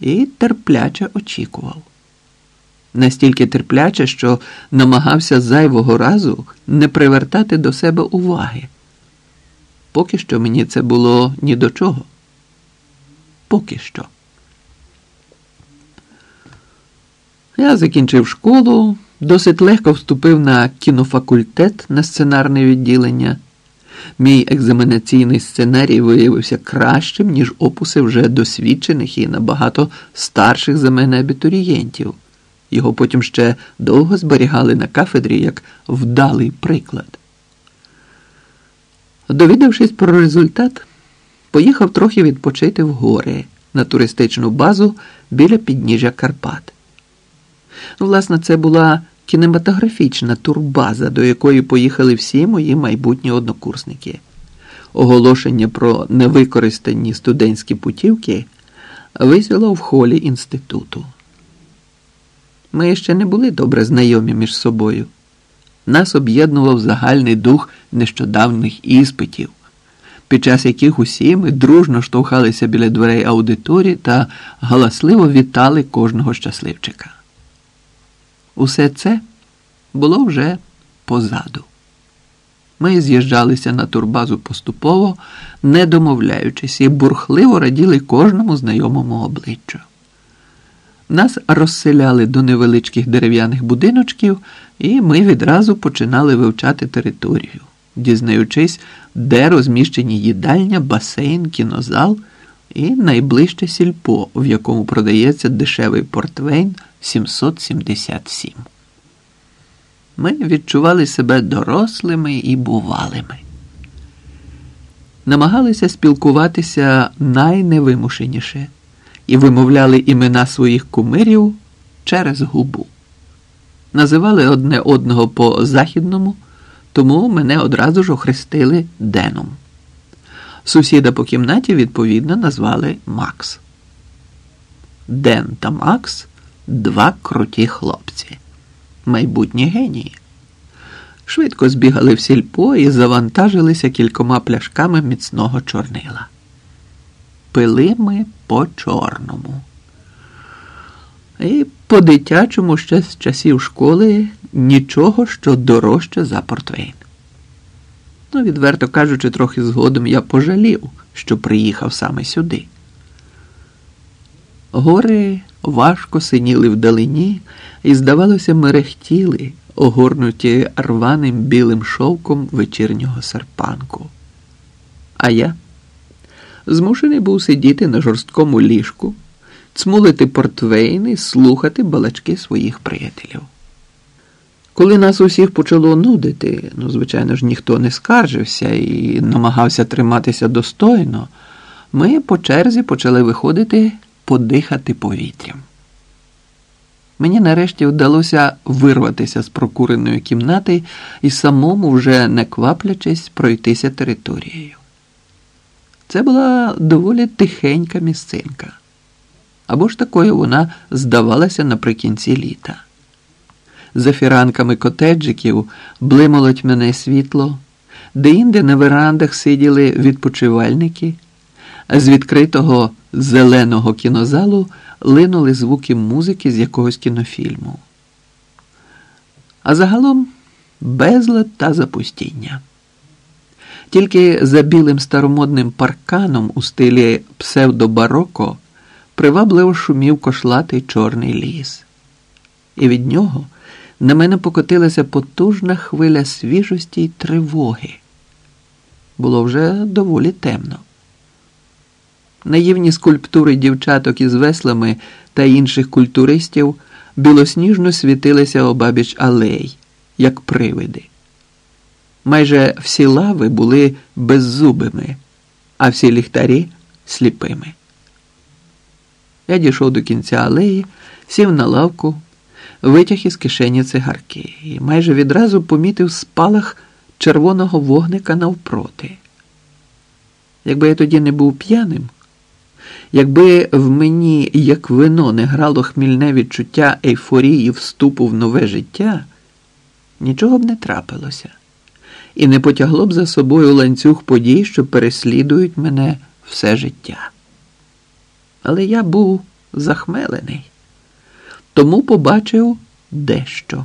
і терпляче очікував. Настільки терпляче, що намагався зайвого разу не привертати до себе уваги. Поки що мені це було ні до чого. Поки що. Я закінчив школу, досить легко вступив на кінофакультет на сценарне відділення. Мій екзаменаційний сценарій виявився кращим, ніж опуси вже досвідчених і набагато старших за мене абітурієнтів. Його потім ще довго зберігали на кафедрі як вдалий приклад. Довідавшись про результат, поїхав трохи відпочити в гори на туристичну базу біля підніжжя Карпат. Власне, це була кінематографічна турбаза, до якої поїхали всі мої майбутні однокурсники. Оголошення про невикористані студентські путівки висіло в холі інституту. Ми ще не були добре знайомі між собою. Нас об'єднував загальний дух нещодавних іспитів, під час яких усі ми дружно штовхалися біля дверей аудиторії та галасливо вітали кожного щасливчика. Усе це було вже позаду. Ми з'їжджалися на турбазу поступово, не домовляючись, і бурхливо раділи кожному знайомому обличчю. Нас розселяли до невеличких дерев'яних будиночків, і ми відразу починали вивчати територію, дізнаючись, де розміщені їдальня, басейн, кінозал і найближче сільпо, в якому продається дешевий портвейн 777. Ми відчували себе дорослими і бувалими. Намагалися спілкуватися найневимушеніше і вимовляли імена своїх кумирів через губу. Називали одне одного по західному, тому мене одразу ж охрестили Деном. Сусіда по кімнаті відповідно назвали Макс. Ден та Макс два круті хлопці, майбутні генії. Швидко збігали в сільпо і завантажилися кількома пляшками міцного чорнила. Пили ми по чорному. І по дитячому ще з часів школи нічого, що дорожче за портвейн. Ну, відверто кажучи, трохи згодом я пожалів, що приїхав саме сюди. Гори важко синіли вдалині і, здавалося, мерехтіли, огорнуті рваним білим шовком вечірнього серпанку. А я змушений був сидіти на жорсткому ліжку, цмулити портвейни, слухати балачки своїх приятелів. Коли нас усіх почало нудити, ну, звичайно ж, ніхто не скаржився і намагався триматися достойно, ми по черзі почали виходити подихати повітрям. Мені нарешті вдалося вирватися з прокуреної кімнати і самому, вже не кваплячись, пройтися територією. Це була доволі тихенька місцинка. Або ж такою вона здавалася наприкінці літа. За фіранками котеджиків блимало тьмяне світло, де-інде на верандах сиділи відпочивальники, а з відкритого зеленого кінозалу линули звуки музики з якогось кінофільму. А загалом безлад та запустіння. Тільки за білим старомодним парканом у стилі псевдобароко привабливо шумів кошлатий чорний ліс. І від нього на мене покотилася потужна хвиля свіжості й тривоги. Було вже доволі темно. Наївні скульптури дівчаток із веслами та інших культуристів білосніжно світилися обабіч алей, як привиди. Майже всі лави були беззубими, а всі ліхтарі сліпими. Я дійшов до кінця алеї, сів на лавку, витяг із кишені цигарки і майже відразу помітив спалах червоного вогника навпроти. Якби я тоді не був п'яним, якби в мені, як вино, не грало хмільне відчуття ейфорії вступу в нове життя, нічого б не трапилося і не потягло б за собою ланцюг подій, що переслідують мене все життя. Але я був захмелений, тому побачив дещо.